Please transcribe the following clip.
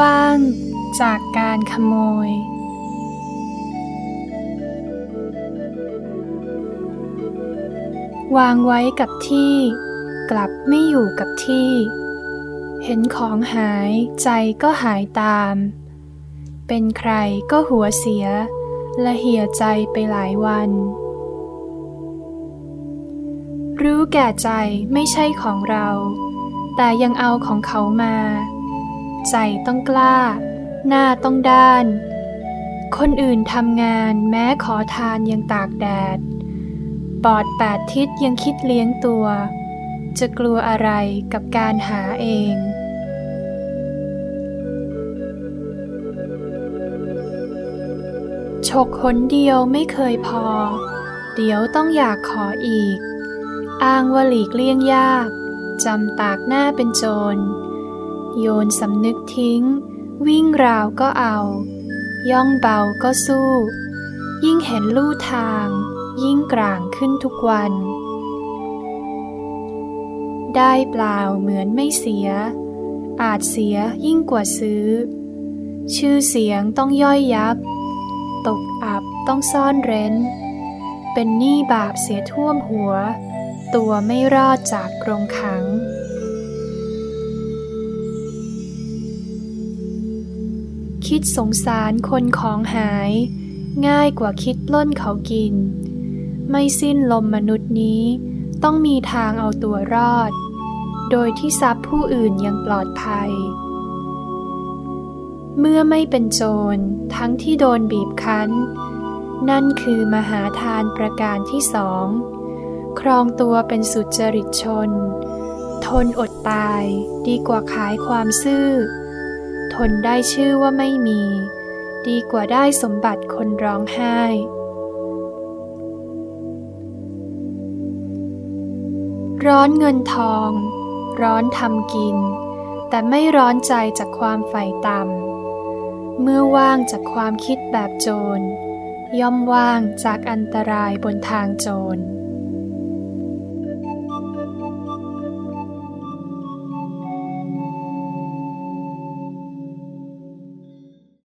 ว่างจากการขโมย วางไว้กับที่ กลับไม่อยู่กับที่ เห็นของหายใจก็หายตาม เป็นใครก็หัวเสีย และเหี่ยใจไปหลายวัน รู้แก่ใจไม่ใช่ของเรา แต่ยังเอาของเขามา ใจต้องกล้า หน้าต้องด้าน คนอื่นทำงานแม้ขอทานยังตากแดด ปอดแปดทิศยังคิดเลี้ยงตัว จะกลัวอะไรกับการหาเองฉกหนเดียวไม่เคยพอ เดี๋ยวต้องอยากขออีก อ้างว่าหลีกเลี่ยงยาก จำตากหน้าเป็นโจร โยนสำนึกทิ้ง วิ่งราวก็เอา ย่องเบาก็สู้ ยิ่งเห็นลู่ทาง ยิ่งกลางขึ้นทุกวัน ได้เปล่าเหมือนไม่เสีย อาจเสียยิ่งกว่าซื้อ ชื่อเสียงต้องย่อยยับ ตกอับต้องซ่อนเร้น เป็นหนี้บาปเสียท่วมหัว ตัวไม่รอดจากกรงขัง คิดสงสารคนของหาย ง่ายกว่าคิดล้นเขากิน ไม่สิ้นลมมนุษย์นี้ต้องมีทางเอาตัวรอด โดยที่ทรัพย์ผู้อื่นยังปลอดภัย เมื่อไม่เป็นโจรทั้งที่โดนบีบคั้น นั่นคือมหาทานประการที่สอง ครองตัวเป็นสุจริตชน ทนอดตายดีกว่าขายความซื่อ ทนได้ชื่อว่าไม่มี ดีกว่าได้สมบัติคนร้องไห้ ร้อนเงินทอง ร้อนทำกิน แต่ไม่ร้อนใจจากความใฝ่ต่ำ เมื่อว่างจากความคิดแบบโจร ย่อมว่างจากอันตรายบนทางโจร